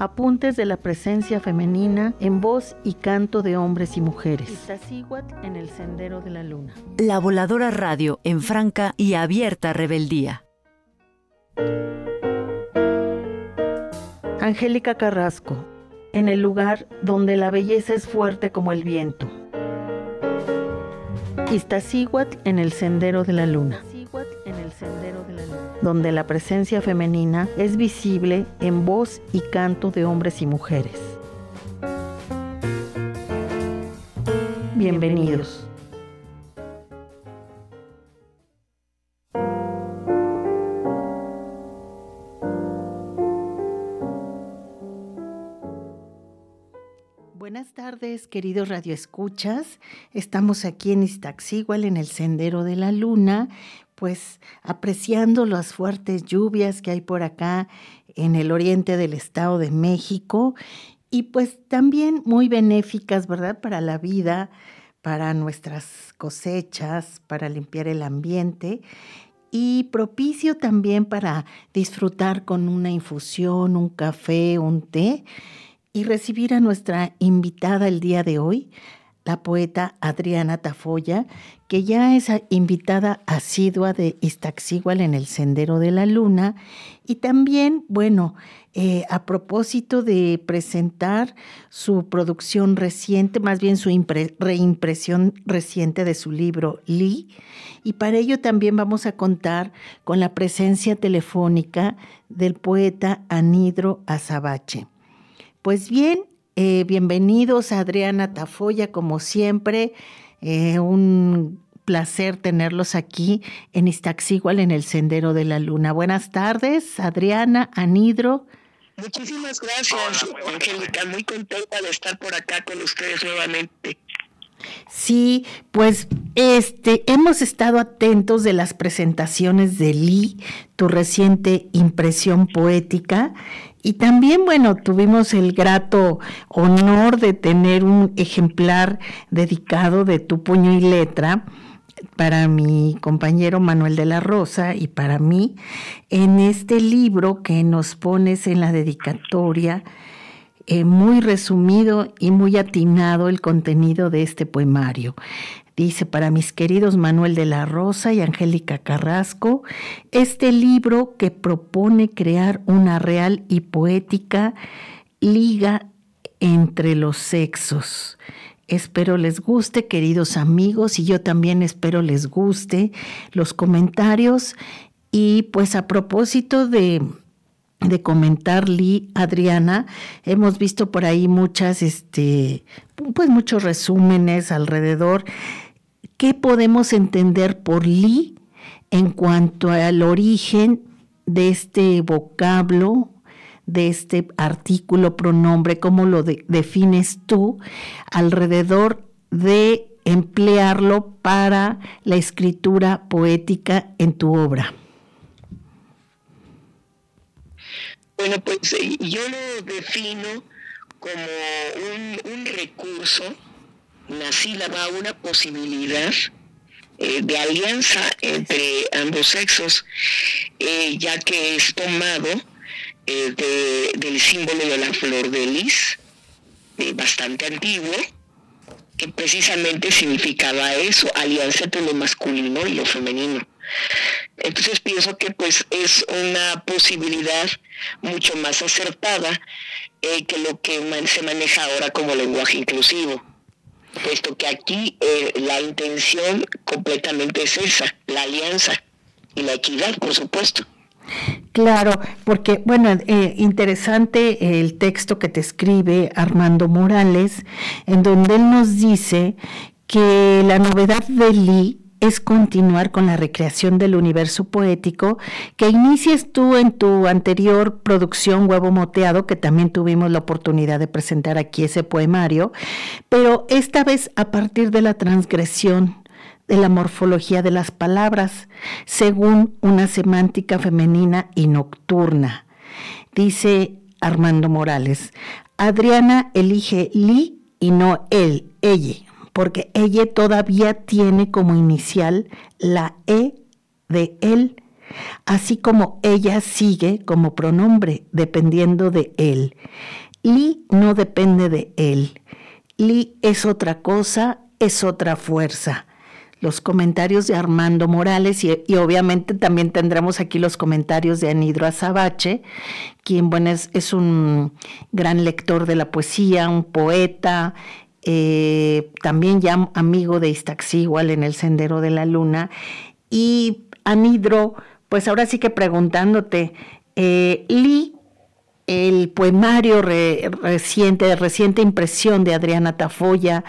Apuntes de la presencia femenina en voz y canto de hombres y mujeres. Iztaccíhuatl en el Sendero de la Luna. La Voladora Radio en franca y abierta rebeldía. Angélica Carrasco, en el lugar donde la belleza es fuerte como el viento. Iztaccíhuatl en el Sendero de la Luna donde la presencia femenina es visible en voz y canto de hombres y mujeres. Bienvenidos. Buenas tardes, queridos radioescuchas. Estamos aquí en Iztaccíhuatl, en el Sendero de la Luna, pues apreciando las fuertes lluvias que hay por acá en el oriente del Estado de México y pues también muy benéficas, ¿verdad? Para la vida, para nuestras cosechas, para limpiar el ambiente y propicio también para disfrutar con una infusión, un café, un té y recibir a nuestra invitada el día de hoy, la poeta Adriana Tafoya, que ya es invitada asidua de Iztaccíhuatl en el Sendero de la Luna. Y también, bueno, eh, a propósito de presentar su producción reciente, más bien su reimpresión reciente de su libro Lee. Y para ello también vamos a contar con la presencia telefónica del poeta Anidro Azabache. Pues bien, eh, bienvenidos Adriana Tafoya, como siempre. Eh, un placer tenerlos aquí en Iztaccíhuatl, en el Sendero de la Luna. Buenas tardes, Adriana, Anidro. Muchísimas gracias, Angélica. Muy contenta de estar por acá con ustedes nuevamente. Sí, pues este hemos estado atentos de las presentaciones de Lee, tu reciente impresión poética, y también, bueno, tuvimos el grato honor de tener un ejemplar dedicado de tu puño y letra para mi compañero Manuel de la Rosa y para mí en este libro que nos pones en la dedicatoria, eh, muy resumido y muy atinado el contenido de este poemario. Dice, para mis queridos Manuel de la Rosa y Angélica Carrasco, este libro que propone crear una real y poética liga entre los sexos. Espero les guste, queridos amigos, y yo también espero les guste los comentarios. Y pues a propósito de, de comentar Lee, Adriana, hemos visto por ahí muchas, este, pues muchos resúmenes alrededor ¿Qué podemos entender por li en cuanto al origen de este vocablo, de este artículo, pronombre, cómo lo defines tú alrededor de emplearlo para la escritura poética en tu obra? Bueno, pues eh, yo lo defino como un recurso una sílaba, una posibilidad eh, de alianza entre ambos sexos, eh, ya que es tomado eh, del símbolo de la flor de lis, bastante antiguo, que precisamente significaba eso, alianza entre lo masculino y lo femenino. Entonces pienso que pues es una posibilidad mucho más acertada que lo que se maneja ahora como lenguaje inclusivo puesto que aquí eh, la intención completamente es esa, la alianza y la equidad, por supuesto. Claro, porque, bueno, eh, interesante el texto que te escribe Armando Morales, en donde él nos dice que la novedad de Lee es continuar con la recreación del universo poético que inicies tú en tu anterior producción Huevo Moteado, que también tuvimos la oportunidad de presentar aquí ese poemario, pero esta vez a partir de la transgresión de la morfología de las palabras, según una semántica femenina y nocturna. Dice Armando Morales, Adriana elige li y no él, ella, porque ella todavía tiene como inicial la e de él, así como ella sigue como pronombre dependiendo de él. Li no depende de él. Li es otra cosa, es otra fuerza los comentarios de Armando Morales y, obviamente también tendremos aquí los comentarios de Anidro Azabache, quien bueno, es, un gran lector de la poesía, un poeta, eh, también ya amigo de Iztaccíhuatl en el Sendero de la Luna. Y Anidro, pues ahora sí que preguntándote, eh, Lee el poemario reciente, de reciente impresión de Adriana Tafoya,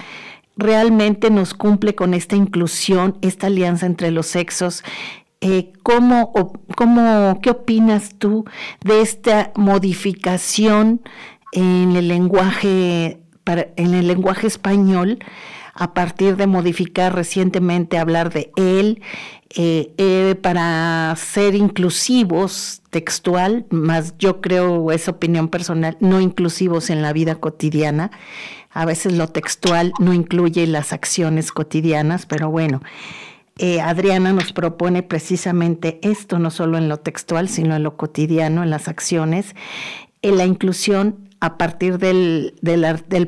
realmente nos cumple con esta inclusión, esta alianza entre los sexos. Eh, ¿cómo, cómo, ¿Qué opinas tú de esta modificación en el lenguaje, en el lenguaje español a partir de modificar recientemente hablar de él eh, eh, para ser inclusivos textual, más yo creo, es opinión personal, no inclusivos en la vida cotidiana? A veces lo textual no incluye las acciones cotidianas, pero bueno, eh, Adriana nos propone precisamente esto, no solo en lo textual, sino en lo cotidiano, en las acciones, en la inclusión a partir del,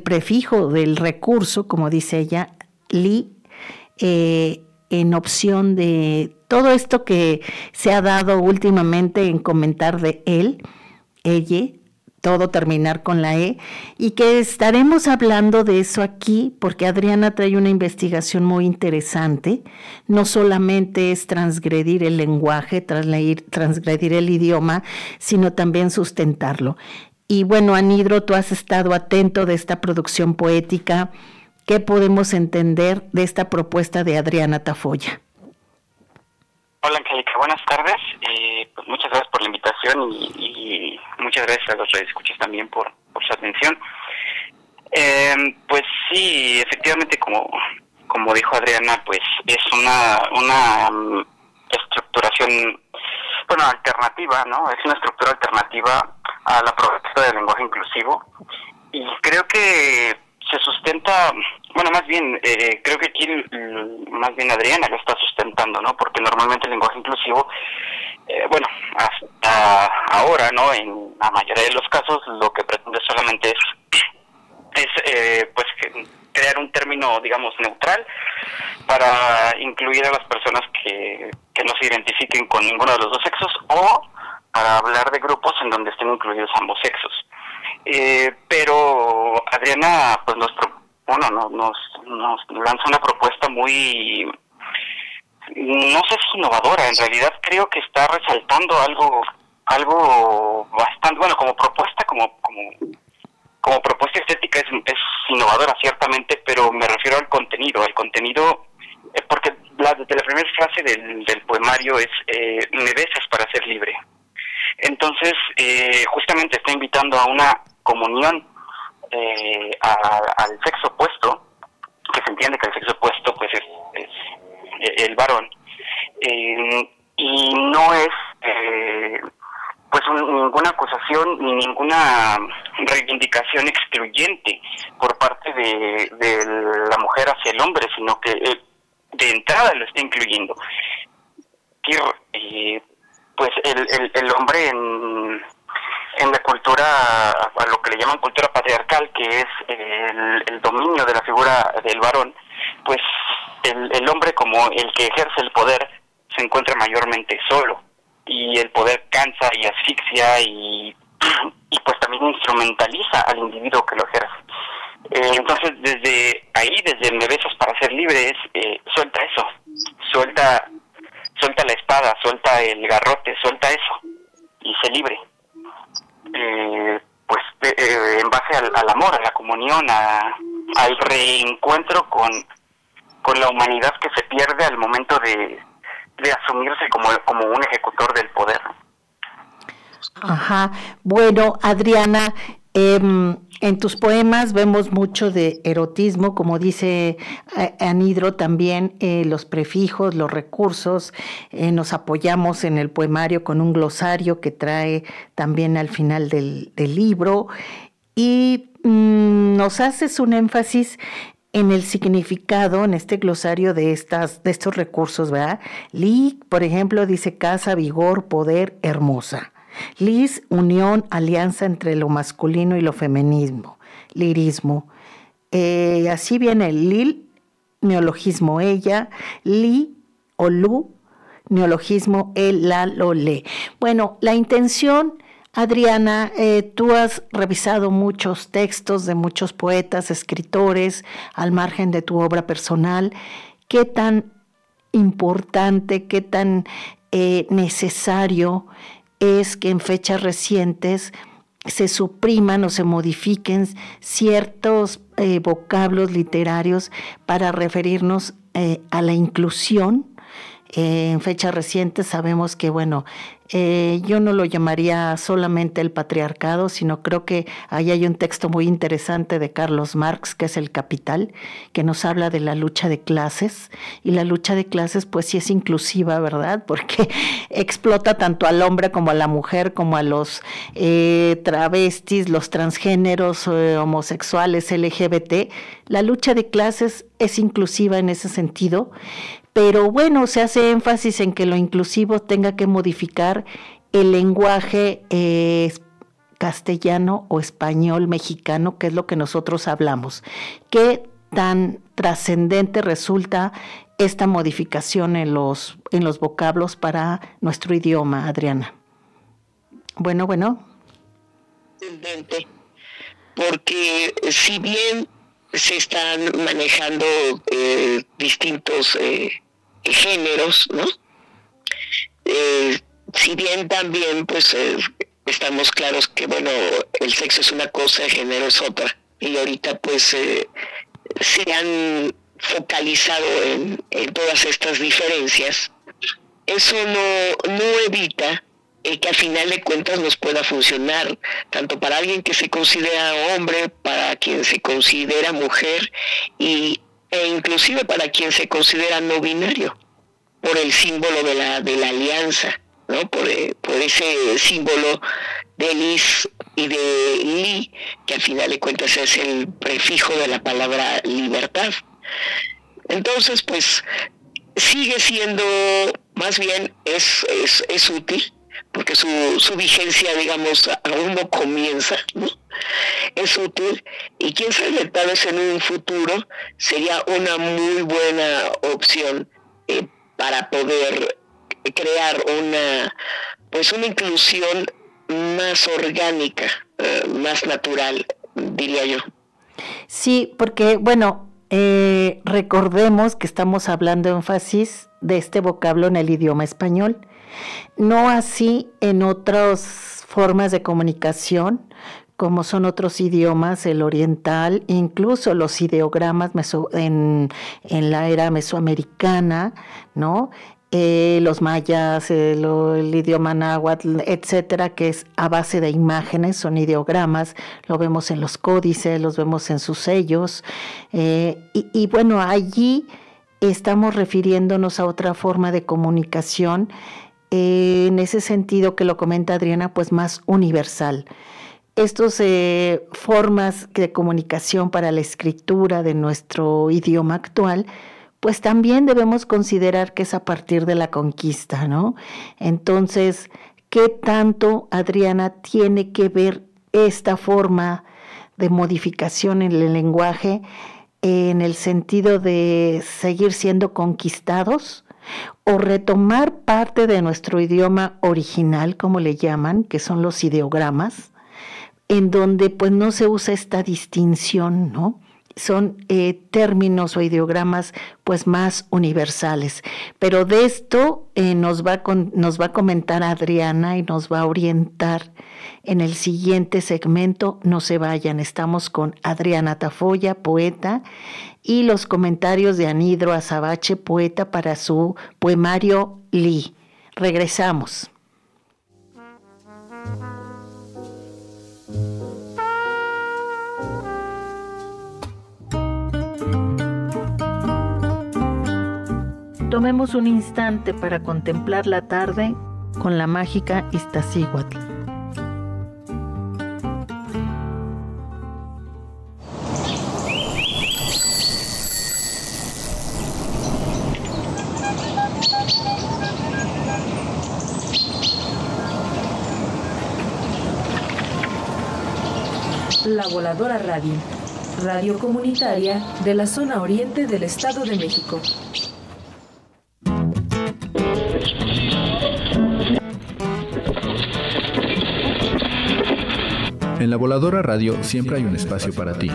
prefijo, del recurso, como dice ella, li, eh, en opción de todo esto que se ha dado últimamente en comentar de él, ella, todo terminar con la E, y que estaremos hablando de eso aquí porque Adriana trae una investigación muy interesante. No solamente es transgredir el lenguaje, transgredir el idioma, sino también sustentarlo. Y bueno, Anidro, tú has estado atento de esta producción poética. ¿Qué podemos entender de esta propuesta de Adriana Tafoya? Hola Angélica, buenas tardes. Eh, pues muchas gracias por la invitación y, muchas gracias a los escuchas también por, su atención. Eh, pues sí, efectivamente, como, como dijo Adriana, pues es una, una mm, estructuración, bueno, alternativa, ¿no? Es una estructura alternativa a la propuesta del lenguaje inclusivo y creo que se sustenta, bueno, más bien, eh, creo que aquí más bien Adriana lo está sustentando, ¿no? Porque normalmente el lenguaje inclusivo, eh, bueno, hasta ahora, ¿no? En la mayoría de los casos lo que pretende solamente es, es eh, pues, crear un término, digamos, neutral para incluir a las personas que, que no se identifiquen con ninguno de los dos sexos o para hablar de grupos en donde estén incluidos ambos sexos. Eh, pero Adriana pues nos bueno nos, nos, lanza una propuesta muy no sé si innovadora en realidad creo que está resaltando algo algo bastante bueno como propuesta como como como propuesta estética es, innovadora ciertamente pero me refiero al contenido el contenido eh, porque la, desde la primera frase del, del poemario es eh, me besas para ser libre entonces eh, justamente está invitando a una comunión eh, al sexo opuesto, que se entiende que el sexo opuesto pues es, el varón, eh, y no es eh, pues ninguna acusación ni ninguna reivindicación excluyente por parte de, la mujer hacia el hombre, sino que de entrada lo está incluyendo. Pues el, el hombre en, en la cultura, a lo que le llaman cultura patriarcal, que es el, dominio de la figura del varón, pues el, hombre como el que ejerce el poder se encuentra mayormente solo y el poder cansa y asfixia y, y pues también instrumentaliza al individuo que lo ejerce. Eh, entonces desde ahí, desde Me Besas para ser libres, eh, suelta eso, suelta, suelta la espada, suelta el garrote, suelta eso y se libre eh, pues eh, en base al, amor, a la comunión, a, al reencuentro con, con la humanidad que se pierde al momento de, de asumirse como, como un ejecutor del poder. Ajá. Bueno, Adriana, em, en tus poemas vemos mucho de erotismo, como dice eh, Anidro también, eh, los prefijos, los recursos. Eh, nos apoyamos en el poemario con un glosario que trae también al final del, libro. Y mm, nos haces un énfasis en el significado, en este glosario de, estas, de estos recursos, ¿verdad? Lee, por ejemplo, dice casa, vigor, poder, hermosa. Lis, unión, alianza entre lo masculino y lo feminismo, lirismo. Eh, así viene lil, neologismo ella, li o lu, neologismo el, la, lo, le. Bueno, la intención, Adriana, eh, tú has revisado muchos textos de muchos poetas, escritores, al margen de tu obra personal. ¿Qué tan importante, qué tan eh, necesario es que en fechas recientes se supriman o se modifiquen ciertos eh, vocablos literarios para referirnos eh, a la inclusión en fechas recientes sabemos que, bueno, eh, yo no lo llamaría solamente el patriarcado, sino creo que ahí hay un texto muy interesante de Carlos Marx, que es El Capital, que nos habla de la lucha de clases. Y la lucha de clases, pues sí es inclusiva, ¿verdad? Porque explota tanto al hombre como a la mujer, como a los eh, travestis, los transgéneros, eh, homosexuales, LGBT. La lucha de clases es inclusiva en ese sentido, pero bueno, se hace énfasis en que lo inclusivo tenga que modificar el lenguaje eh, castellano o español mexicano, que es lo que nosotros hablamos. ¿Qué tan trascendente resulta esta modificación en los, en los vocablos para nuestro idioma, Adriana? Bueno, bueno. Porque si bien se están manejando eh, distintos eh, géneros, ¿no? Eh, si bien también, pues, eh, estamos claros que, bueno, el sexo es una cosa, el género es otra. Y ahorita, pues, eh, se han focalizado en, todas estas diferencias. Eso no, no evita que a final de cuentas nos pueda funcionar, tanto para alguien que se considera hombre, para quien se considera mujer y e inclusive para quien se considera no binario, por el símbolo de la, de la alianza, ¿no? por, eh, por ese símbolo de Lis y de Li, que al final de cuentas es el prefijo de la palabra libertad. Entonces, pues sigue siendo, más bien es, es, es útil, porque su, su, vigencia, digamos, aún no comienza, ¿no? Es útil y quién sabe, tal vez en un futuro sería una muy buena opción eh, para poder crear una, pues una inclusión más orgánica, eh, más natural, diría yo. Sí, porque, bueno, eh, recordemos que estamos hablando énfasis de este vocablo en el idioma español no así en otras formas de comunicación, como son otros idiomas, el oriental, incluso los ideogramas en, la era mesoamericana, ¿no? Eh, los mayas, el, idioma náhuatl, etcétera, que es a base de imágenes, son ideogramas, lo vemos en los códices, los vemos en sus sellos, eh, y bueno, allí estamos refiriéndonos a otra forma de comunicación en ese sentido que lo comenta Adriana, pues más universal. Estas eh, formas de comunicación para la escritura de nuestro idioma actual, pues también debemos considerar que es a partir de la conquista, ¿no? Entonces, ¿qué tanto, Adriana, tiene que ver esta forma de modificación en el lenguaje en el sentido de seguir siendo conquistados? O retomar parte de nuestro idioma original, como le llaman, que son los ideogramas, en donde pues no se usa esta distinción, ¿no? son eh, términos o ideogramas pues más universales. Pero de esto eh, nos, va nos va a comentar Adriana y nos va a orientar en el siguiente segmento. No se vayan, estamos con Adriana Tafoya, poeta, y los comentarios de Anidro Azabache, poeta, para su poemario Lee. Regresamos. Tomemos un instante para contemplar la tarde con la mágica Iztaccíhuatl. Voladora Radio, radio comunitaria de la zona oriente del Estado de México. En la Voladora Radio siempre hay un espacio para ti.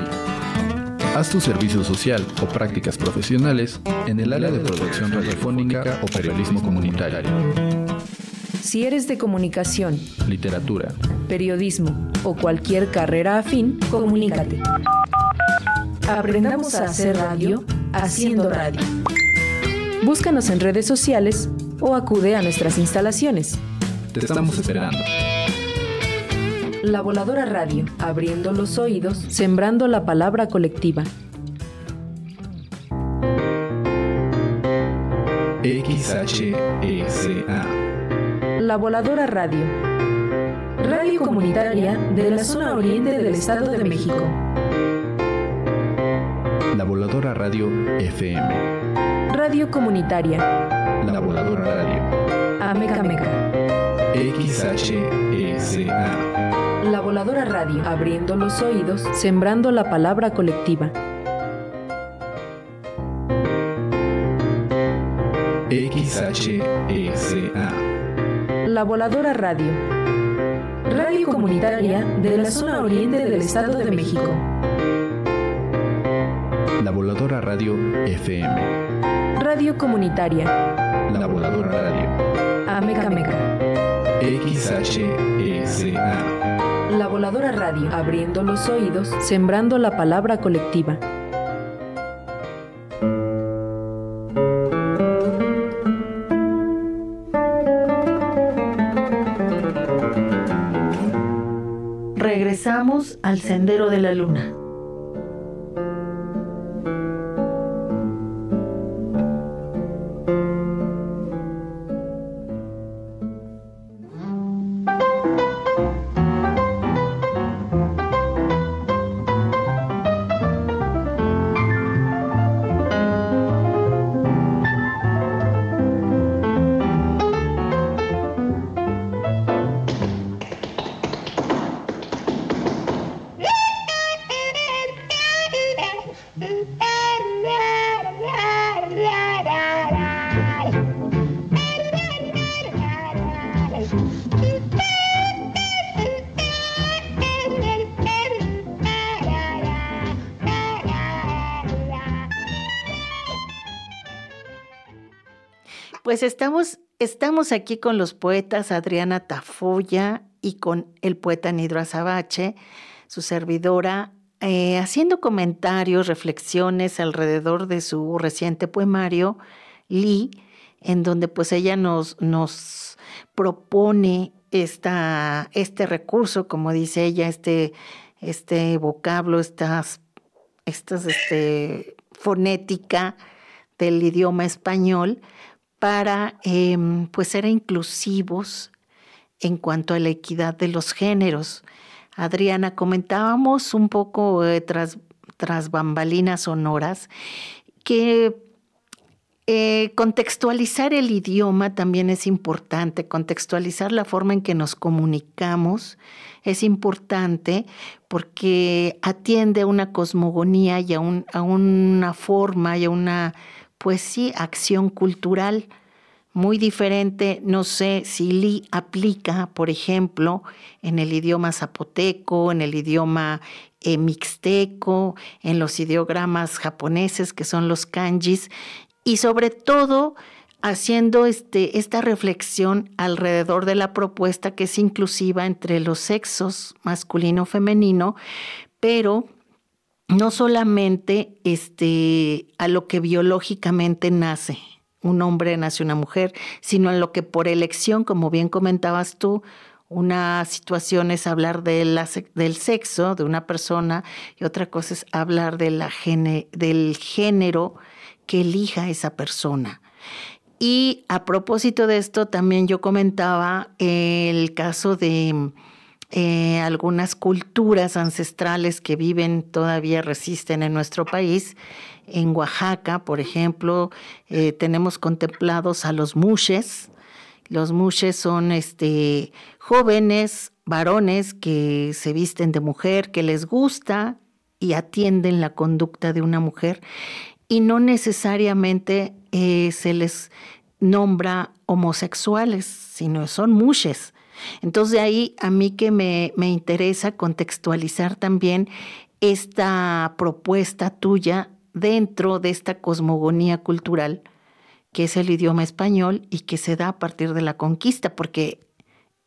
Haz tu servicio social o prácticas profesionales en el área de producción radiofónica o periodismo comunitario. Si eres de comunicación, literatura, periodismo o cualquier carrera afín, comunícate. Aprendamos a hacer radio haciendo radio. Búscanos en redes sociales o acude a nuestras instalaciones. Te estamos esperando. La Voladora Radio, abriendo los oídos, sembrando la palabra colectiva. XHSA. La Voladora Radio. Radio comunitaria de la zona oriente del Estado de México. La Voladora Radio FM. Radio comunitaria. La Voladora Radio. Ameca Meca. XHSA. La Voladora Radio, abriendo los oídos, sembrando la palabra colectiva. XHSA. La Voladora Radio. Radio comunitaria de la zona oriente del Estado de México. La Voladora Radio FM. Radio comunitaria. La Voladora Radio. Ameca Meca. XHSA. La Voladora Radio, abriendo los oídos, sembrando la palabra colectiva. Al Sendero de la Luna. Pues estamos, estamos aquí con los poetas Adriana Tafoya y con el poeta Nidro Azabache, su servidora, eh, haciendo comentarios, reflexiones alrededor de su reciente poemario, Lee, en donde pues ella nos, nos propone esta, este recurso, como dice ella, este, este vocablo, estas, estas este, fonética del idioma español, para em, pues ser inclusivos en cuanto a la equidad de los géneros. Adriana, comentábamos un poco eh, tras, tras, bambalinas sonoras que eh, contextualizar el idioma también es importante, contextualizar la forma en que nos comunicamos es importante porque atiende a una cosmogonía y a, a una forma y a una pues sí, acción cultural muy diferente. No sé si Li aplica, por ejemplo, en el idioma zapoteco, en el idioma eh, mixteco, en los ideogramas japoneses, que son los kanjis, y sobre todo haciendo este, esta reflexión alrededor de la propuesta que es inclusiva entre los sexos masculino-femenino, pero no solamente este, a lo que biológicamente nace, un hombre nace una mujer, sino en lo que por elección, como bien comentabas tú, una situación es hablar de del sexo de una persona y otra cosa es hablar de la del género que elija esa persona. Y a propósito de esto, también yo comentaba el caso de eh, algunas culturas ancestrales que viven, todavía resisten en nuestro país. En Oaxaca, por ejemplo, eh, tenemos contemplados a los mushes. Los mushes son este, jóvenes, varones que se visten de mujer, que les gusta y atienden la conducta de una mujer y no necesariamente eh, se les nombra homosexuales, sino son mushes. Entonces de ahí a mí que me, me interesa contextualizar también esta propuesta tuya dentro de esta cosmogonía cultural que es el idioma español y que se da a partir de la conquista, porque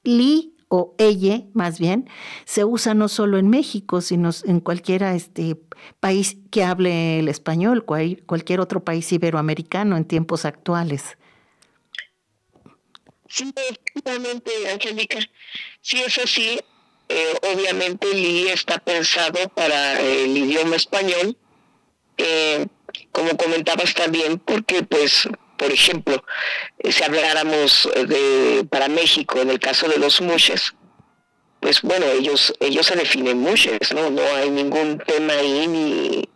li o ella, más bien, se usa no solo en México, sino en cualquier este, país que hable el español, cualquier otro país iberoamericano en tiempos actuales. Sí, efectivamente, Angélica. Sí, eso sí, eh, obviamente Li está pensado para el idioma español, eh, como comentabas también, porque pues, por ejemplo, eh, si habláramos de para México, en el caso de los mushes, pues bueno, ellos, ellos se definen mushes, ¿no? No hay ningún tema ahí ni,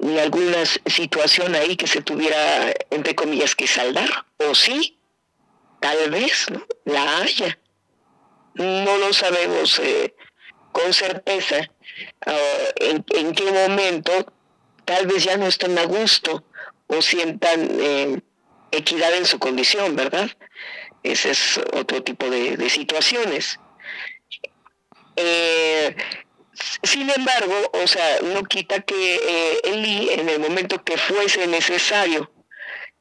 ni alguna situación ahí que se tuviera, entre comillas, que saldar, o sí, tal vez ¿no? la haya. No lo sabemos eh, con certeza ah, en, qué momento tal vez ya no están a gusto o sientan eh, equidad en su condición, ¿verdad? Ese es otro tipo de, situaciones. Eh, sin embargo, o sea, no quita que el en el momento que fuese necesario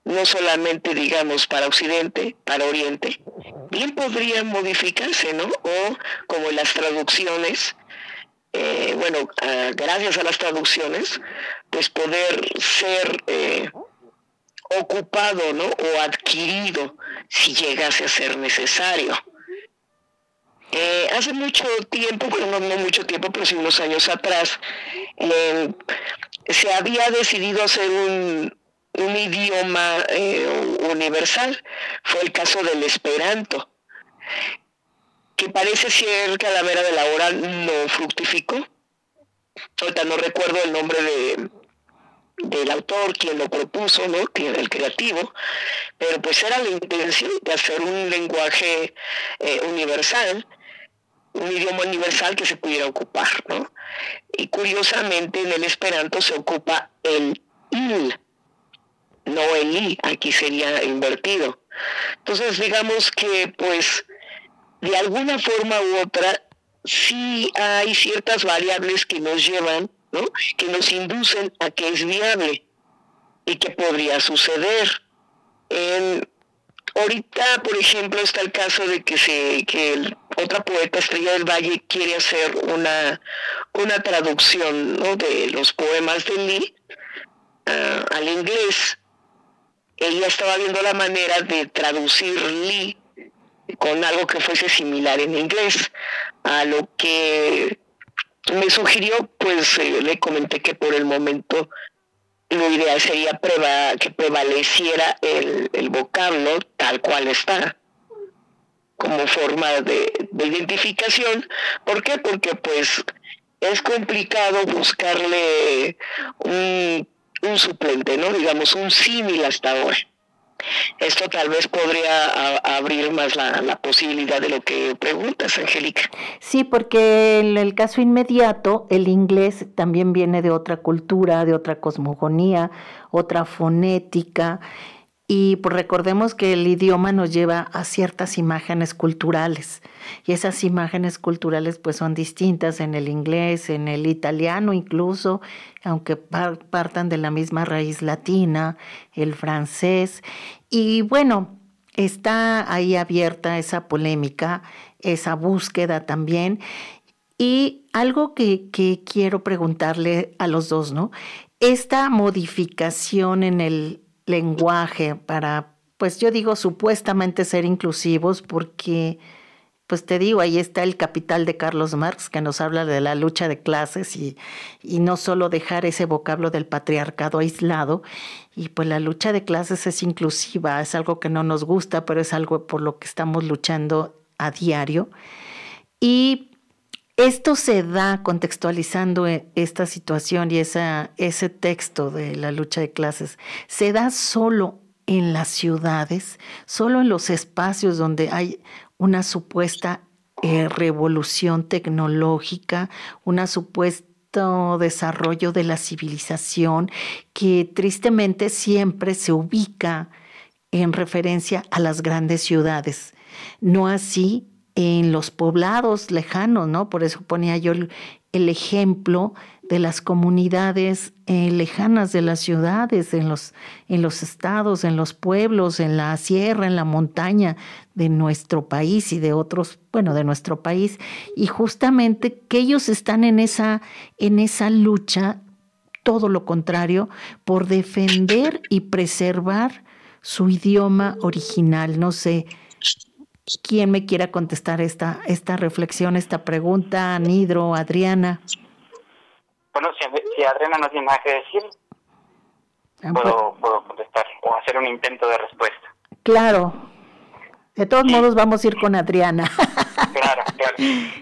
no solamente digamos para Occidente, para Oriente, bien podría modificarse, ¿no? O como las traducciones, eh, bueno, gracias a las traducciones, pues poder ser eh, ocupado, ¿no? O adquirido si llegase a ser necesario. Eh, hace mucho tiempo, bueno, no, mucho tiempo, pero sí unos años atrás, se había decidido hacer un, un idioma eh, universal. Fue el caso del esperanto, que parece ser calavera de la hora no fructificó. Ahorita no recuerdo el nombre de, del autor, quien lo propuso, ¿no? el creativo, pero pues era la intención de hacer un lenguaje eh, universal, un idioma universal que se pudiera ocupar, ¿no? Y curiosamente en el esperanto se ocupa el il, no el I, aquí sería invertido. Entonces, digamos que pues de alguna forma u otra sí hay ciertas variables que nos llevan, ¿no? que nos inducen a que es viable y que podría suceder. En, ahorita, por ejemplo, está el caso de que, se, que otra poeta, Estrella del Valle, quiere hacer una, una traducción ¿no? de los poemas de Lee ah, al inglés ella estaba viendo la manera de traducir Lee con algo que fuese similar en inglés, a lo que me sugirió, pues eh, le comenté que por el momento lo ideal sería que prevaleciera el, vocablo tal cual está como forma de, identificación. ¿Por qué? Porque pues es complicado buscarle un un suplente, ¿no? Digamos, un símil hasta ahora. Esto tal vez podría abrir más la, posibilidad de lo que preguntas, Angélica. Sí, porque en el caso inmediato, el inglés también viene de otra cultura, de otra cosmogonía, otra fonética. Y pues recordemos que el idioma nos lleva a ciertas imágenes culturales y esas imágenes culturales pues son distintas en el inglés, en el italiano incluso, aunque partan de la misma raíz latina, el francés. Y bueno, está ahí abierta esa polémica, esa búsqueda también. Y algo que, que quiero preguntarle a los dos, ¿no? Esta modificación en el lenguaje para, pues yo digo supuestamente ser inclusivos porque, pues te digo, ahí está el capital de Carlos Marx que nos habla de la lucha de clases y, y no solo dejar ese vocablo del patriarcado aislado. Y pues la lucha de clases es inclusiva, es algo que no nos gusta, pero es algo por lo que estamos luchando a diario. Y esto se da contextualizando e, esta situación y ese texto de la lucha de clases, se da solo en las ciudades, solo en los espacios donde hay una supuesta eh, revolución tecnológica, un supuesto desarrollo de la civilización que tristemente siempre se ubica en referencia a las grandes ciudades. No así en los poblados lejanos, ¿no? Por eso ponía yo el, ejemplo de las comunidades eh, lejanas de las ciudades, en los, en los estados, en los pueblos, en la sierra, en la montaña de nuestro país y de otros, bueno, de nuestro país. Y justamente que ellos están en esa, en esa lucha, todo lo contrario, por defender y preservar su idioma original. No sé, quién me quiera contestar esta, esta reflexión, esta pregunta, Nidro, Adriana. Bueno, si, Adriana no tiene nada que decir, ah, puedo, pues puedo contestar o hacer un intento de respuesta. Claro. De todos modos vamos a ir con Adriana. claro, claro.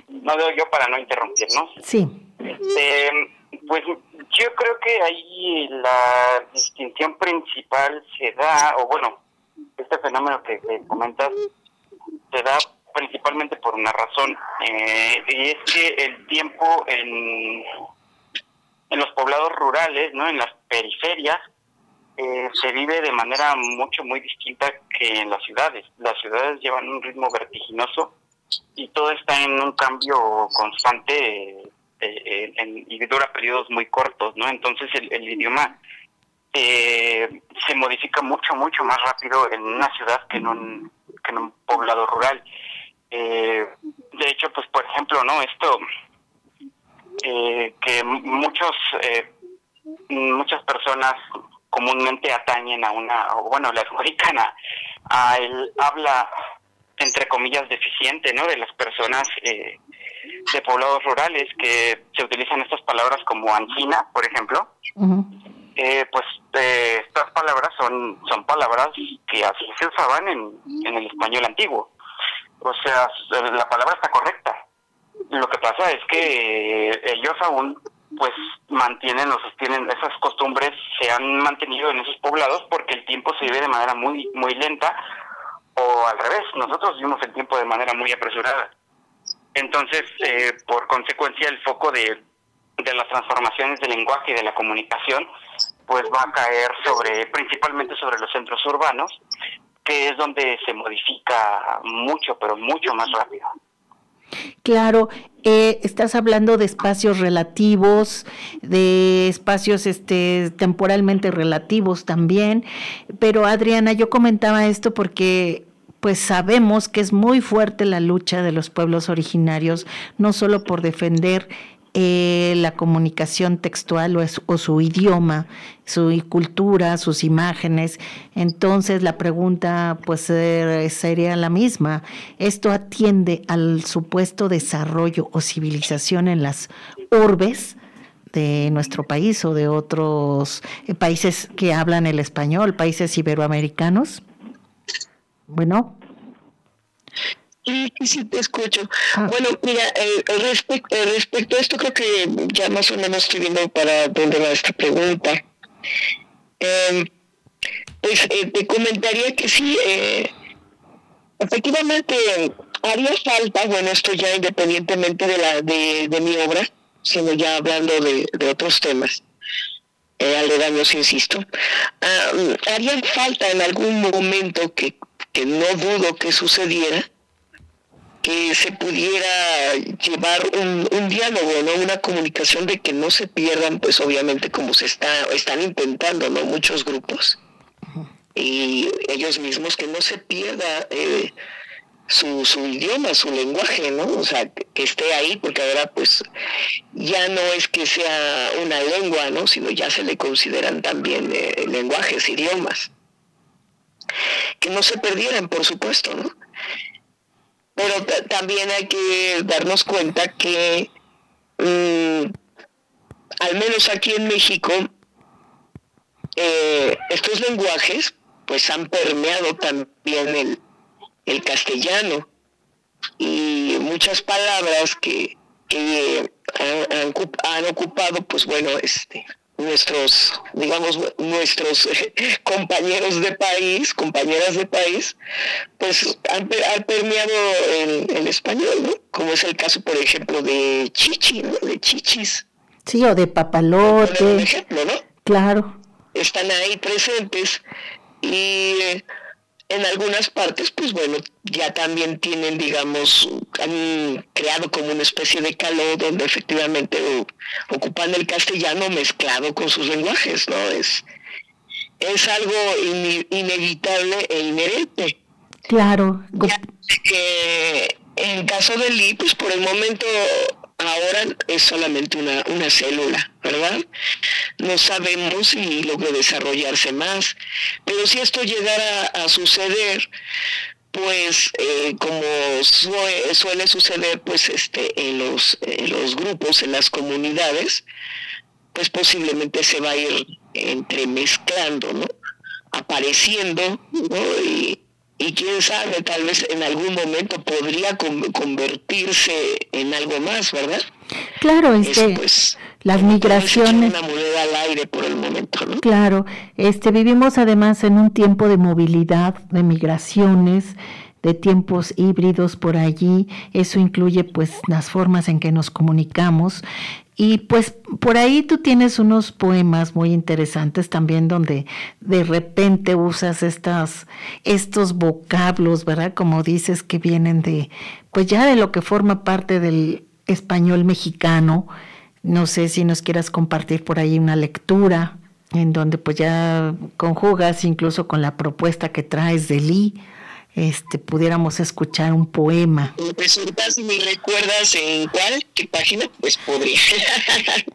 No veo yo para no interrumpir, ¿no? Sí. Este, pues yo creo que ahí la distinción principal se da, o bueno, este fenómeno que comentas se da principalmente por una razón, eh, y es que el tiempo en, en los poblados rurales, no en las periferias, eh, se vive de manera mucho, muy distinta que en las ciudades. Las ciudades llevan un ritmo vertiginoso y todo está en un cambio constante eh, y dura periodos muy cortos, ¿no? Entonces el, el idioma se modifica mucho, mucho más rápido en una ciudad que en un, en un poblado rural. Eh, de hecho, pues por ejemplo, ¿no? Esto eh, que muchos eh, muchas personas comúnmente atañen a una, o bueno, le adjudican a, el habla entre comillas deficiente, ¿no? De las personas de poblados rurales que se utilizan estas palabras como ancina, por ejemplo. Eh, pues eh, estas palabras son, son palabras que así se usaban en, en el español antiguo. O sea, la palabra está correcta. Lo que pasa es que ellos aún pues mantienen o sostienen esas costumbres se han mantenido en esos poblados porque el tiempo se vive de manera muy muy lenta o al revés nosotros vivimos el tiempo de manera muy apresurada entonces eh, por consecuencia el foco de, de las transformaciones del lenguaje y de la comunicación pues va a caer sobre, principalmente sobre los centros urbanos, que es donde se modifica mucho, pero mucho más rápido. Claro, eh, estás hablando de espacios relativos, de espacios este, temporalmente relativos también, pero Adriana, yo comentaba esto porque pues sabemos que es muy fuerte la lucha de los pueblos originarios, no solo por defender eh, la comunicación textual o, su idioma, su cultura, sus imágenes. Entonces la pregunta pues sería la misma. ¿Esto atiende al supuesto desarrollo o civilización en las urbes? de nuestro país o de otros eh, países que hablan el español, países iberoamericanos? Bueno. Sí, sí, te escucho. Ah. Bueno, mira, eh, respecto a esto creo que ya más o menos estoy viendo para dónde va esta pregunta. Em, pues eh, te comentaría que sí, eh, efectivamente haría falta, bueno, esto ya independientemente de, la, de, mi obra, sino ya hablando de, otros temas, eh, aledaños, insisto, ah, harían falta en algún momento que, que no dudo que sucediera, que se pudiera llevar un, un, diálogo, ¿no? Una comunicación de que no se pierdan, pues obviamente como se está, están intentando, ¿no? Muchos grupos. Y ellos mismos que no se pierda eh, su, su, idioma, su lenguaje, ¿no? O sea, que esté ahí, porque ahora pues ya no es que sea una lengua, ¿no? Sino ya se le consideran también eh, lenguajes, idiomas. Que no se perdieran, por supuesto, ¿no? Pero también hay que darnos cuenta que, mm, al menos aquí en México, eh, estos lenguajes pues han permeado también el, el castellano. Y muchas palabras que, que han, han, ocupado, pues bueno, este, nuestros, digamos, nuestros compañeros de país, compañeras de país, pues han, permeado el, el, español, ¿no? Como es el caso, por ejemplo, de chichi, ¿no? De chichis. Sí, o de papalote. Por ejemplo, ¿no? Claro. Están ahí presentes y en algunas partes, pues bueno, ya también tienen, digamos, han creado como una especie de calor donde efectivamente ocupan el castellano mezclado con sus lenguajes, ¿no? Es, es algo inevitable e inherente. Claro. en caso de Lee, pues por el momento ahora es solamente una, una célula, ¿verdad? No sabemos si logre desarrollarse más, pero si esto llegara a suceder, pues eh, como suele, suceder pues este en los, en los grupos, en las comunidades, pues posiblemente se va a ir entremezclando, ¿no? Apareciendo, ¿no? Y, y quién sabe, tal vez en algún momento podría convertirse en algo más, ¿verdad? Claro, este, pues, las migraciones. Una moneda al aire por el momento, ¿no? Claro, este, vivimos además en un tiempo de movilidad, de migraciones, de tiempos híbridos por allí. Eso incluye, pues, las formas en que nos comunicamos y pues por ahí tú tienes unos poemas muy interesantes también donde de repente usas estas, estos vocablos, ¿verdad? Como dices que vienen de, pues ya de lo que forma parte del español mexicano. No sé si nos quieras compartir por ahí una lectura en donde pues ya conjugas incluso con la propuesta que traes de Lee este, pudiéramos escuchar un poema. Pues si me recuerdas en cuál, qué página, pues podría.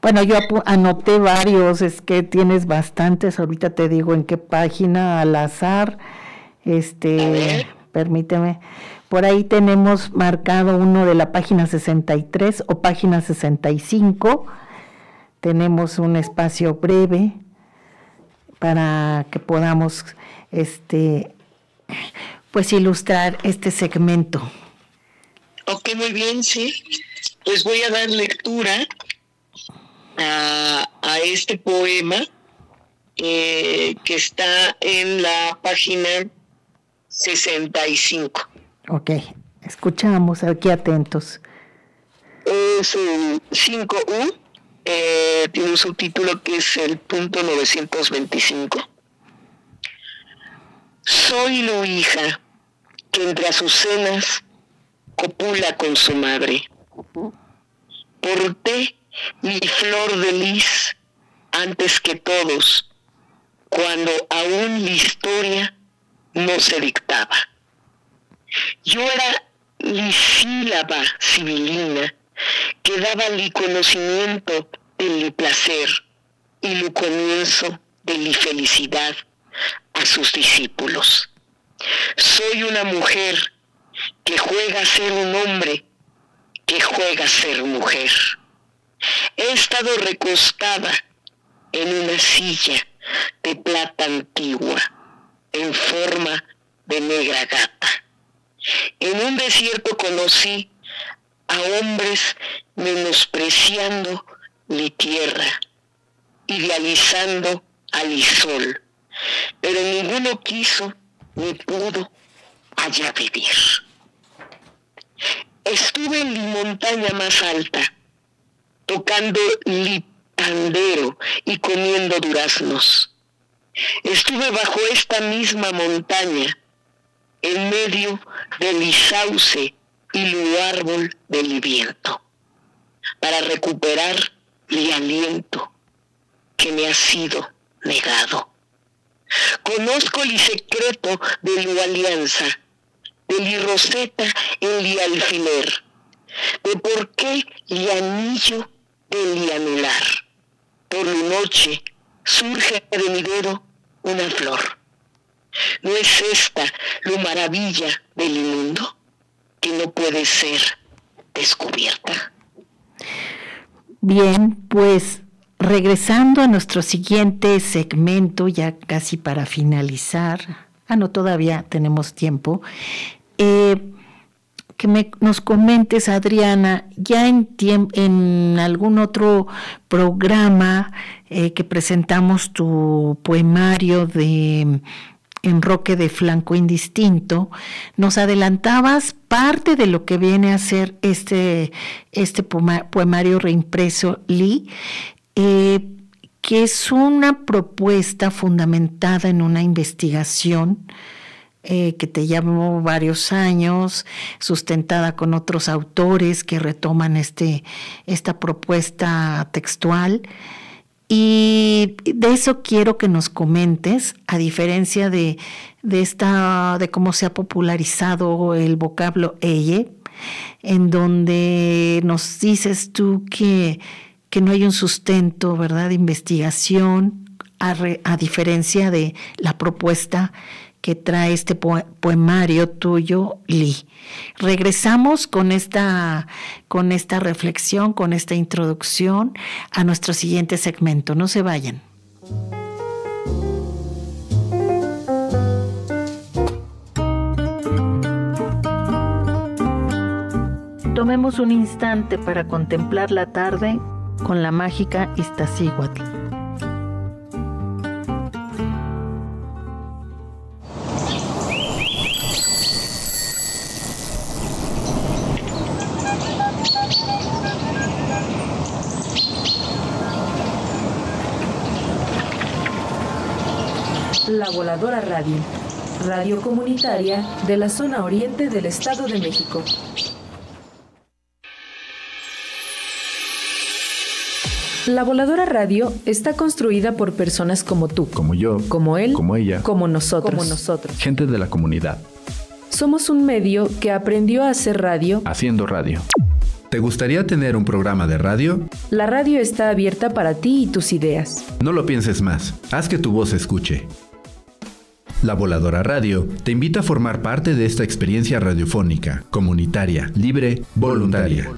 Bueno, yo anoté varios, es que tienes bastantes, ahorita te digo en qué página al azar. Este, permíteme. Por ahí tenemos marcado uno de la página 63 o página 65. Tenemos un espacio breve para que podamos este pues ilustrar este segmento. Ok, muy bien, sí. Pues voy a dar lectura a, este poema eh, que está en la página 65. Ok, escuchamos aquí atentos. Es el 5U, eh, tiene un subtítulo que es el punto 925. Soy la hija que entre azucenas copula con su madre. Porté mi flor de lis antes que todos, cuando aún la historia no se dictaba. Yo era lisílaba civilina que daba el conocimiento del placer y el comienzo de la felicidad a sus discípulos. Soy una mujer que juega a ser un hombre, que juega a ser mujer. He estado recostada en una silla de plata antigua, en forma de negra gata. En un desierto conocí a hombres menospreciando mi tierra, idealizando al isol pero ninguno quiso ni pudo allá vivir. Estuve en la montaña más alta, tocando li curandero y comiendo duraznos. Estuve bajo esta misma montaña, en medio del isauce y lu árbol del viento, para recuperar mi aliento que me ha sido negado. Conozco el secreto de la alianza, de mi roseta en mi alfiler, de por qué el anillo del anular. Por la noche surge de mi dedo una flor. ¿No es esta lo maravilla del mundo que no puede ser descubierta? Bien, pues regresando a nuestro siguiente segmento, ya casi para finalizar, ah, no, todavía tenemos tiempo, eh, que nos comentes, Adriana, ya en, en algún otro programa eh, que presentamos tu poemario de enroque de flanco indistinto, nos adelantabas parte de lo que viene a ser este, este poemario reimpreso Lee, eh, que es una propuesta fundamentada en una investigación eh, que te llevó varios años, sustentada con otros autores que retoman este, esta propuesta textual. Y de eso quiero que nos comentes, a diferencia de, de, esta, de cómo se ha popularizado el vocablo ella, en donde nos dices tú que, que no hay un sustento, ¿verdad?, de investigación, a, a diferencia de la propuesta que trae este poemario tuyo, Lee. Regresamos con esta, con esta reflexión, con esta introducción a nuestro siguiente segmento. No se vayan. Tomemos un instante para contemplar la tarde con la mágica Iztaccíhuatl. Voladora Radio, radio comunitaria de la zona oriente del Estado de México. La Voladora Radio está construida por personas como tú, como yo, como él, como ella, como nosotros, como nosotros, gente de la comunidad. Somos un medio que aprendió a hacer radio haciendo radio. ¿Te gustaría tener un programa de radio? La radio está abierta para ti y tus ideas. No lo pienses más, haz que tu voz se escuche. La Voladora Radio te invita a formar parte de esta experiencia radiofónica, comunitaria, libre, voluntaria.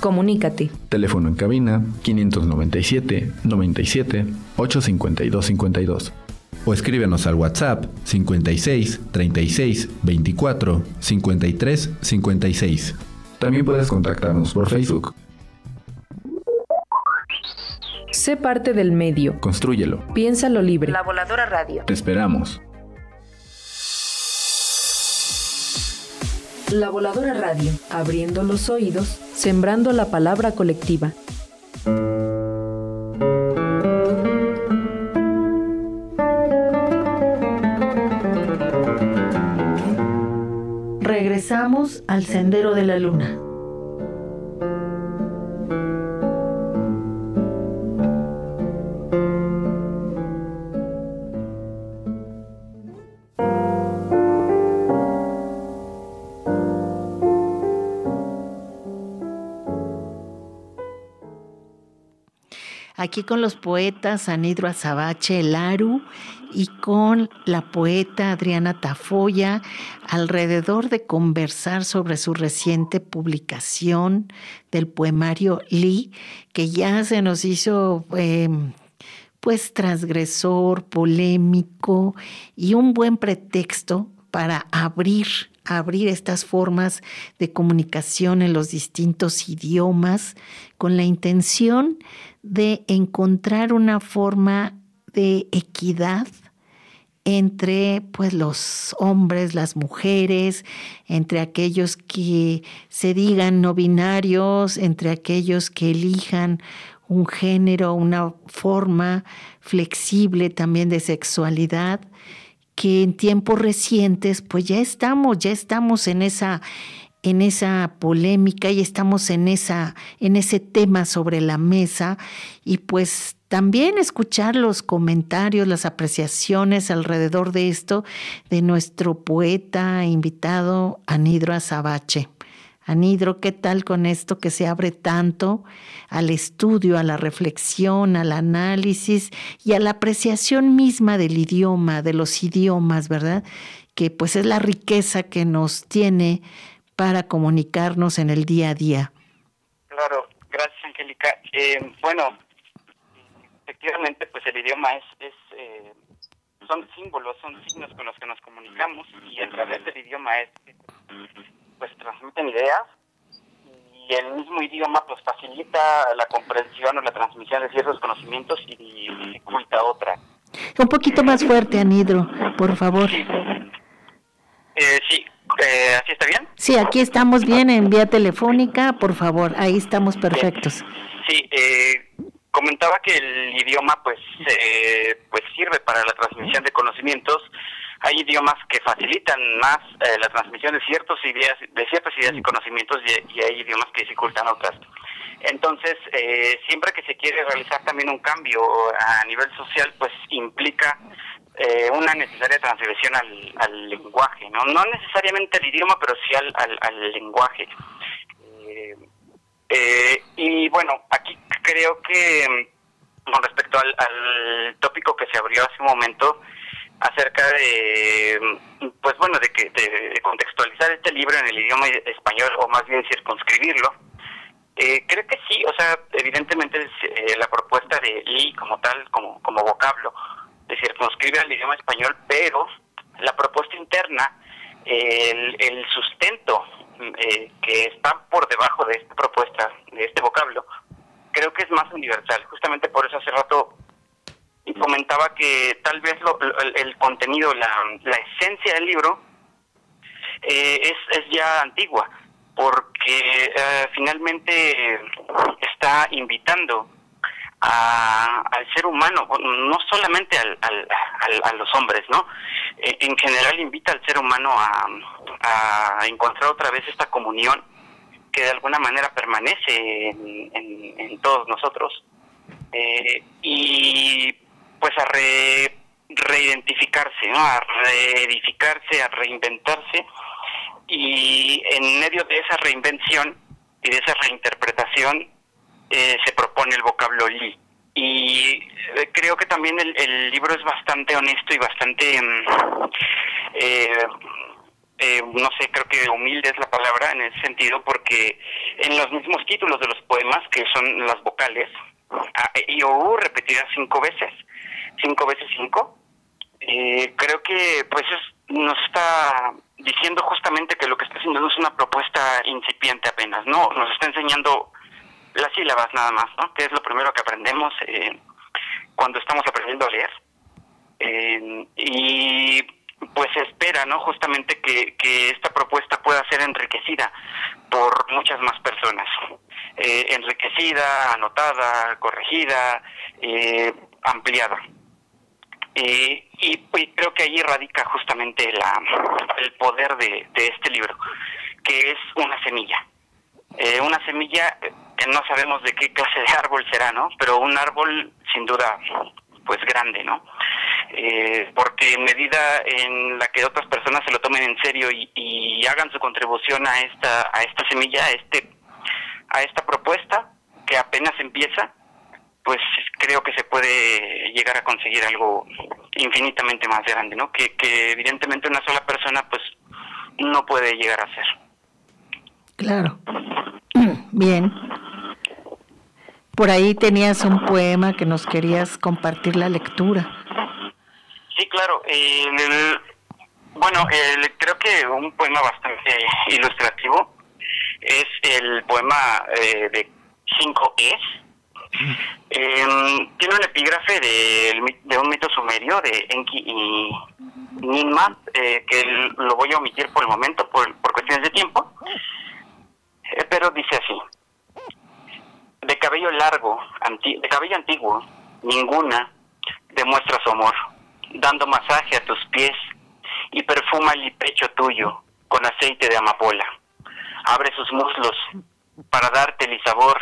Comunícate. Teléfono en cabina 597 97 852 52. O escríbenos al WhatsApp 56 36 24 53 56. También puedes contactarnos por Facebook. Sé parte del medio. Constrúyelo. Piénsalo libre. La Voladora Radio. Te esperamos. La Voladora Radio. Abriendo los oídos, sembrando la palabra colectiva. Regresamos al sendero de la luna. Aquí con los poetas Anidro Azabache, Laru, y con la poeta Adriana Tafoya, alrededor de conversar sobre su reciente publicación del poemario Lee, que ya se nos hizo... Em, pues transgresor, polémico y un buen pretexto para abrir abrir estas formas de comunicación en los distintos idiomas con la intención de encontrar una forma de equidad entre pues los hombres, las mujeres, entre aquellos que se digan no binarios, entre aquellos que elijan un género, una forma flexible también de sexualidad que en tiempos recientes pues ya estamos, ya estamos en esa en esa polémica y estamos en esa en ese tema sobre la mesa y pues también escuchar los comentarios, las apreciaciones alrededor de esto de nuestro poeta invitado Anidro Azabache. Anidro, ¿qué tal con esto que se abre tanto al estudio, a la reflexión, al análisis y a la apreciación misma del idioma, de los idiomas, ¿verdad? Que pues es la riqueza que nos tiene para comunicarnos en el día a día. Claro, gracias Angélica. Eh, bueno, efectivamente, pues el idioma es, es eh, son símbolos, son signos con los que nos comunicamos y a través del idioma es pues transmiten ideas y el mismo idioma pues facilita la comprensión o la transmisión de ciertos conocimientos y dificulta otra. Un poquito más fuerte, Anidro, por favor. Eh, sí, eh, ¿así está bien? Sí, aquí estamos bien en vía telefónica, por favor, ahí estamos perfectos. Sí, eh, comentaba que el idioma pues eh, pues sirve para la transmisión de conocimientos hay idiomas que facilitan más eh, la transmisión de ciertos ideas, de ciertas ideas y conocimientos y, hay idiomas que dificultan otras. Entonces, eh, siempre que se quiere realizar también un cambio a nivel social, pues implica eh, una necesaria transgresión al, lenguaje, ¿no? No necesariamente al idioma, pero sí al, lenguaje. y bueno, aquí creo que con respecto al, al tópico que se abrió hace un momento, acerca de, pues bueno, de, que, de contextualizar este libro en el idioma español o más bien circunscribirlo. Eh, creo que sí, o sea, evidentemente eh, la propuesta de Lee como tal, como, como vocablo, de circunscribir al idioma español, pero la propuesta interna, el, sustento eh, que está por debajo de esta propuesta, de este vocablo, creo que es más universal. Justamente por eso hace rato comentaba que tal vez el, contenido, la, esencia del libro eh, es, es ya antigua, porque eh, finalmente está invitando a, al ser humano, no solamente al, al, a los hombres, ¿no? Eh, en general invita al ser humano a, a encontrar otra vez esta comunión que de alguna manera permanece en, todos nosotros. y pues a reidentificarse, ¿no? a reedificarse, a reinventarse y en medio de esa reinvención y de esa reinterpretación eh, se propone el vocablo Li. Y eh, creo que también el, libro es bastante honesto y bastante, mm, eh, no sé, creo que humilde es la palabra en ese sentido, porque en los mismos títulos de los poemas, que son las vocales, y o repetidas cinco veces, cinco veces cinco, eh, creo que pues nos está diciendo justamente que lo que está haciendo no es una propuesta incipiente apenas, no, nos está enseñando las sílabas nada más, ¿no? Que es lo primero que aprendemos eh, cuando estamos aprendiendo a leer. Eh, y pues se espera, ¿no? Justamente que, que esta propuesta pueda ser enriquecida por muchas más personas. enriquecida, anotada, corregida, ampliada. Eh, y, creo que ahí radica justamente la, el poder de, este libro, que es una semilla. Eh, una semilla que no sabemos de qué clase de árbol será, ¿no? Pero un árbol sin duda pues grande, ¿no? Eh, porque en medida en la que otras personas se lo tomen en serio y, y, hagan su contribución a esta a esta semilla, a este a esta propuesta que apenas empieza, pues creo que se puede llegar a conseguir algo infinitamente más grande, ¿no? Que, que evidentemente una sola persona pues no puede llegar a hacer. Claro. Bien. Por ahí tenías un poema que nos querías compartir la lectura. Sí, claro. bueno, creo que un poema bastante ilustrativo es el poema eh, de cinco Es eh, tiene un epígrafe de, de, un mito sumerio de Enki y Ninma, eh, que lo voy a omitir por el momento, por, por cuestiones de tiempo, eh, pero dice así. De cabello largo, de cabello antiguo, ninguna demuestra su amor, dando masaje a tus pies y perfuma el pecho tuyo con aceite de amapola. Abre sus muslos para darte el sabor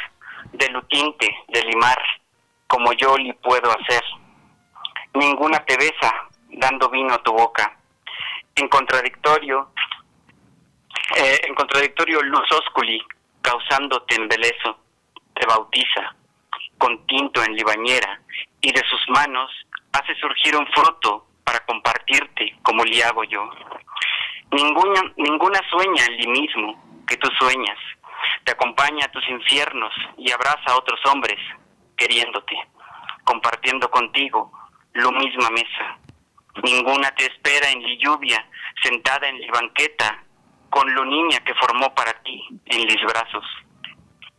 de lutinte, de limar, como yo le puedo hacer. Ninguna te besa dando vino a tu boca. En contradictorio, eh, en contradictorio luz osculi, causándote embelezo, te bautiza con tinto en libañera y de sus manos hace surgir un fruto para compartirte como le hago yo. Ninguna, ninguna sueña en mí mismo que tú sueñas. Te acompaña a tus infiernos y abraza a otros hombres queriéndote, compartiendo contigo la misma mesa. Ninguna te espera en la lluvia, sentada en la banqueta, con lo niña que formó para ti en mis brazos.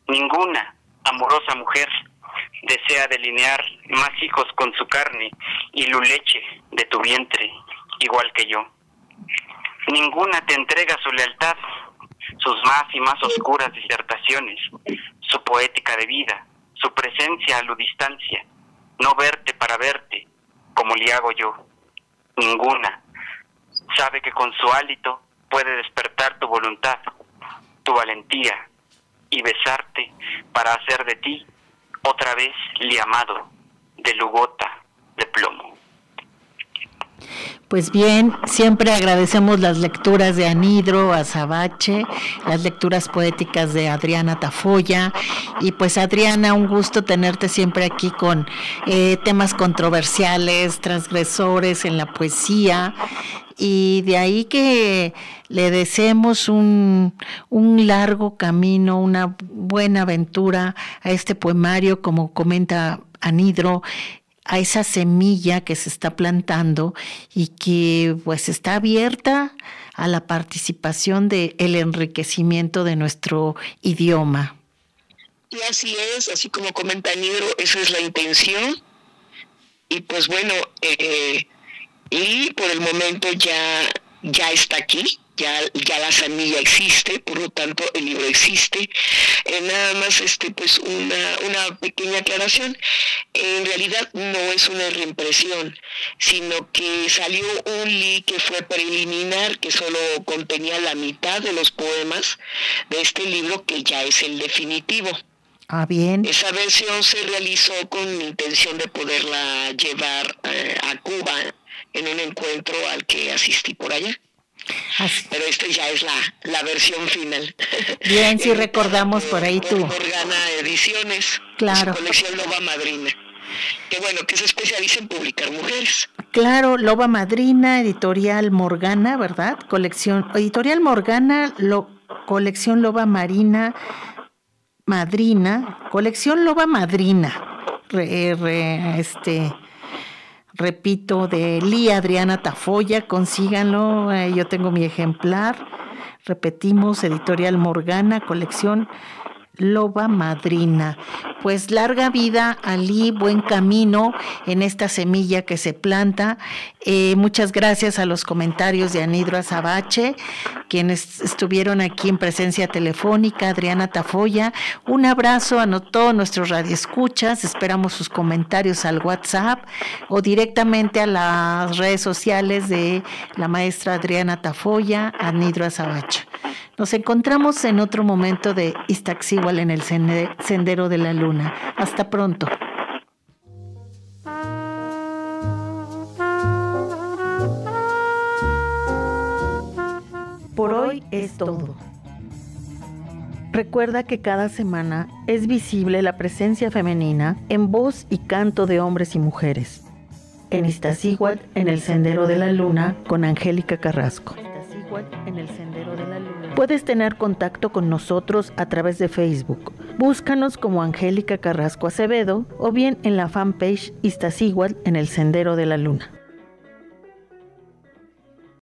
Ninguna amorosa mujer desea delinear más hijos con su carne y lu leche de tu vientre, igual que yo. Ninguna te entrega su lealtad, sus más y más oscuras disertaciones, su poética de vida, su presencia a la distancia, no verte para verte, como le hago yo. Ninguna sabe que con su hálito puede despertar tu voluntad, tu valentía y besarte para hacer de ti otra vez le amado de lugota de plomo. Pues bien, siempre agradecemos las lecturas de Anidro, Azabache, las lecturas poéticas de Adriana Tafoya. Y pues Adriana, un gusto tenerte siempre aquí con eh, temas controversiales, transgresores en la poesía. Y de ahí que le deseemos un, un largo camino, una buena aventura a este poemario, como comenta Anidro, a esa semilla que se está plantando y que pues está abierta a la participación del el enriquecimiento de nuestro idioma. Y así es, así como comenta Nidro, esa es la intención. Y pues bueno, eh, y por el momento ya, ya está aquí, ya, ya la semilla existe, por lo tanto el libro existe. Eh, nada más este, pues una, una pequeña aclaración. En realidad no es una reimpresión, sino que salió un li que fue preliminar, que solo contenía la mitad de los poemas de este libro, que ya es el definitivo. Ah, bien. Esa versión se realizó con intención de poderla llevar eh, a Cuba en un encuentro al que asistí por allá. Pero esta ya es la, la versión final. Bien, si recordamos por ahí tú. Morgana Ediciones. Claro. Su colección Loba Madrina. Que bueno, que se especializa en publicar mujeres. Claro, Loba Madrina, Editorial Morgana, ¿verdad? Colección, Editorial Morgana, lo, Colección Loba Marina, Madrina, Colección Loba Madrina. Re, este repito, de Lía Adriana Tafoya, consíganlo, yo tengo mi ejemplar. Repetimos, editorial Morgana, colección Loba Madrina. Pues larga vida, Ali, buen camino en esta semilla que se planta. Eh, muchas gracias a los comentarios de Anidro Azabache, quienes estuvieron aquí en presencia telefónica, Adriana Tafoya. Un abrazo a todos nuestros radioescuchas. Esperamos sus comentarios al WhatsApp o directamente a las redes sociales de la maestra Adriana Tafoya, Anidro Azabache. Nos encontramos en otro momento de Iztaccíhuatl en el Sendero de la Luna. Hasta pronto. Por hoy es todo. Recuerda que cada semana es visible la presencia femenina en voz y canto de hombres y mujeres. En Iztaccíhuatl, en el Sendero de la Luna, con Angélica Carrasco. en el Sendero de la Luna Puedes tener contacto con nosotros a través de Facebook. Búscanos como Angélica Carrasco Acevedo o bien en la fanpage Iztaccíhuatl en el Sendero de la Luna.